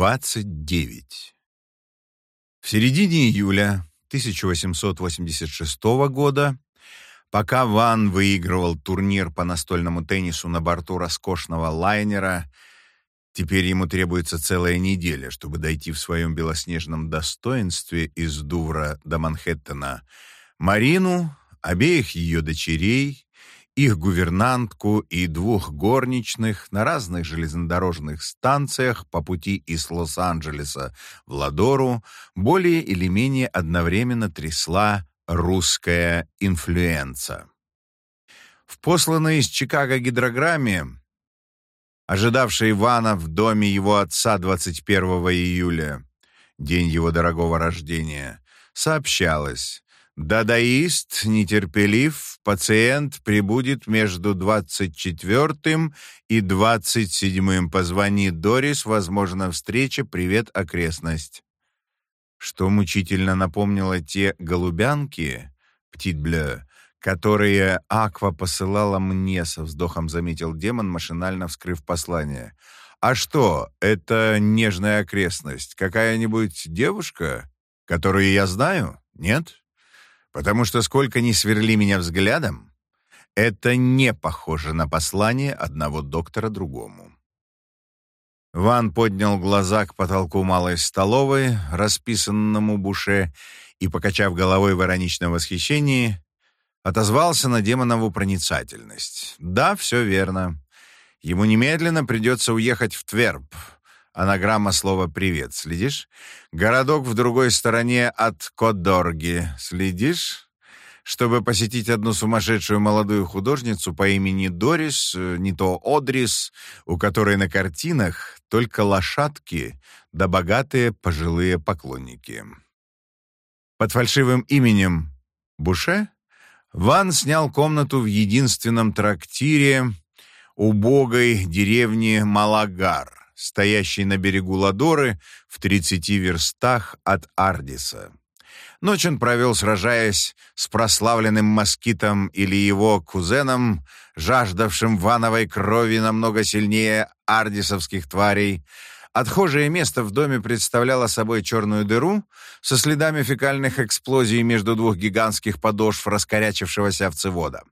Двадцать девять. В середине июля 1886 года, пока Ван выигрывал турнир по настольному теннису на борту роскошного лайнера, теперь ему требуется целая неделя, чтобы дойти в своем белоснежном достоинстве из Дувра до Манхэттена, Марину, обеих ее дочерей, их гувернантку и двух горничных на разных железнодорожных станциях по пути из Лос-Анджелеса в Ладору более или менее одновременно трясла русская инфлюенса. В посланной из Чикаго гидрограмме, ожидавшей Ивана в доме его отца 21 июля, день его дорогого рождения, сообщалось, Дадаист, нетерпелив, пациент прибудет между 24 и 27. Позвони Дорис, возможно, встреча, привет, окрестность. Что мучительно напомнило те голубянки, птит-блё, которые Аква посылала мне, со вздохом заметил демон, машинально вскрыв послание. «А что, это нежная окрестность? Какая-нибудь девушка, которую я знаю? Нет?» Потому что сколько ни сверли меня взглядом, это не похоже на послание одного доктора другому. Ван поднял глаза к потолку малой столовой, расписанному буше, и, покачав головой в ироничном восхищении, отозвался на демонову проницательность. «Да, все верно. Ему немедленно придется уехать в Тверб, Анаграмма слова «привет». Следишь? Городок в другой стороне от Кодорги. Следишь? Чтобы посетить одну сумасшедшую молодую художницу по имени Дорис, э, не то Одрис, у которой на картинах только лошадки да богатые пожилые поклонники. Под фальшивым именем Буше Ван снял комнату в единственном трактире убогой деревни Малагар стоящий на берегу Ладоры в 30 верстах от Ардиса. Ночь он провел, сражаясь с прославленным москитом или его кузеном, жаждавшим вановой крови намного сильнее ардисовских тварей. Отхожее место в доме представляло собой черную дыру со следами фекальных эксплозий между двух гигантских подошв раскорячившегося овцевода.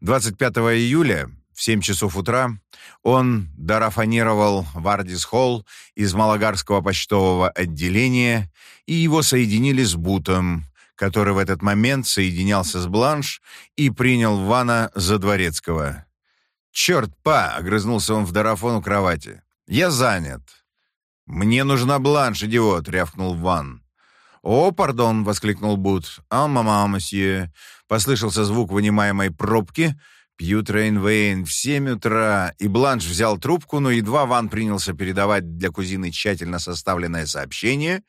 25 июля в 7 часов утра он дарафонировал в Ардис-Холл из Малагарского почтового отделения, и его соединили с Бутом, который в этот момент соединялся с Бланш и принял Вана за дворецкого. «Черт, па!» — огрызнулся он в дарафон у кровати. «Я занят». «Мне нужна Бланш, идиот!» — рявкнул Ван. «О, пардон!» — воскликнул Бут. «А, мама, месье!» — послышался звук вынимаемой пробки — Пьют Рейнвейн в семь утра, и Бланш взял трубку, но едва Ван принялся передавать для кузины тщательно составленное сообщение,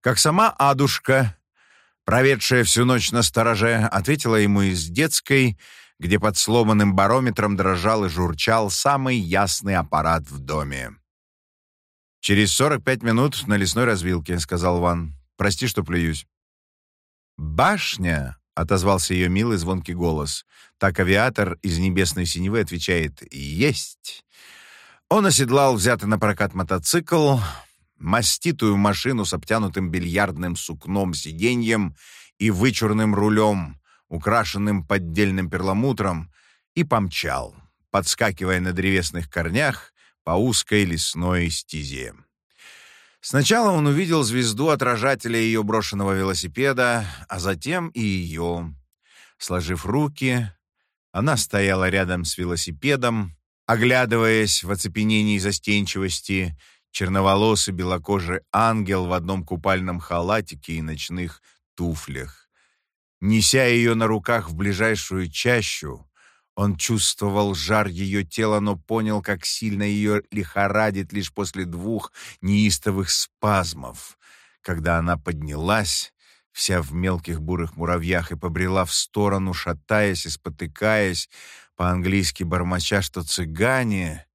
как сама Адушка, проведшая всю ночь на стороже, ответила ему из детской, где под сломанным барометром дрожал и журчал самый ясный аппарат в доме. «Через сорок пять минут на лесной развилке», — сказал Ван. «Прости, что плююсь». Башня отозвался ее милый звонкий голос. Так авиатор из небесной синевы отвечает «Есть». Он оседлал взятый на прокат мотоцикл, маститую машину с обтянутым бильярдным сукном сиденьем и вычурным рулем, украшенным поддельным перламутром, и помчал, подскакивая на древесных корнях по узкой лесной стезе. Сначала он увидел звезду отражателя ее брошенного велосипеда, а затем и ее. Сложив руки, она стояла рядом с велосипедом, оглядываясь в оцепенении застенчивости, черноволосый белокожий ангел в одном купальном халатике и ночных туфлях. Неся ее на руках в ближайшую чащу, он чувствовал жар ее тела, но понял, как сильно ее лихорадит лишь после двух неистовых спазмов, когда она поднялась, вся в мелких бурых муравьях, и побрела в сторону, шатаясь и спотыкаясь, по-английски бормоча, что цыгане,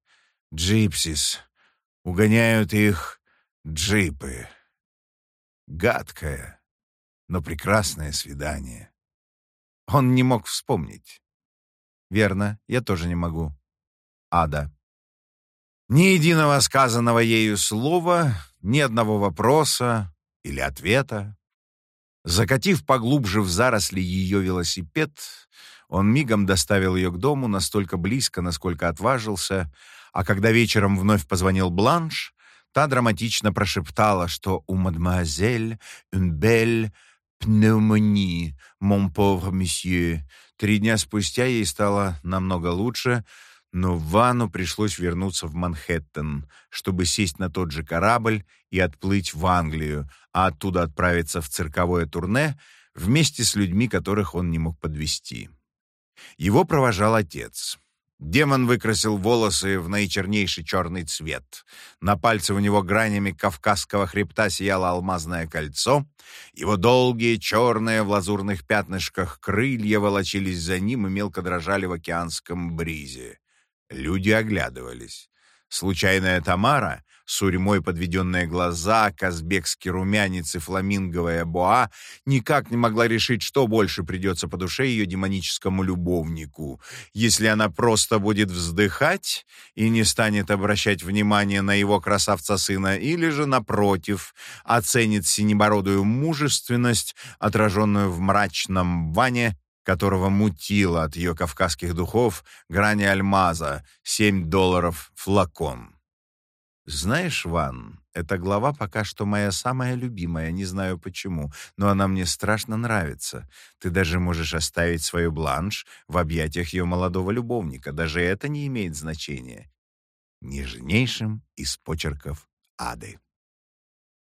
джипсис, угоняют их джипы. Гадкое, но прекрасное свидание. Он не мог вспомнить, Верно, я тоже не могу. Ада. Ни единого сказанного ею слова, ни одного вопроса или ответа. Закатив поглубже в заросли ее велосипед, он мигом доставил ее к дому настолько близко, насколько отважился, а когда вечером вновь позвонил Бланш, та драматично прошептала, что у мадемуазель «une pneumonie, mon pauvre monsieur». Три дня спустя ей стало намного лучше, но Вану пришлось вернуться в Манхэттен, чтобы сесть на тот же корабль и отплыть в Англию, а оттуда отправиться в цирковое турне вместе с людьми, которых он не мог подвести. Его провожал отец. Демон выкрасил волосы в наичернейший черный цвет. На пальце у него гранями кавказского хребта сияло алмазное кольцо. Его долгие, черные в лазурных пятнышках крылья волочились за ним и мелко дрожали в океанском бризе. Люди оглядывались. Случайная Тамара, сурьмой подведенные глаза, казбекский румянец и фламинговая боа никак не могла решить, что больше придется по душе ее демоническому любовнику. Если она просто будет вздыхать и не станет обращать внимание на его красавца-сына, или же, напротив, оценит синебородую мужественность, отраженную в мрачном ване, которого мутило от ее кавказских духов грани альмаза, 7 долларов флакон. Знаешь, Ван, эта глава пока что моя самая любимая, не знаю почему, но она мне страшно нравится. Ты даже можешь оставить свою бланш в объятиях ее молодого любовника, даже это не имеет значения. Нежнейшим из почерков Ады.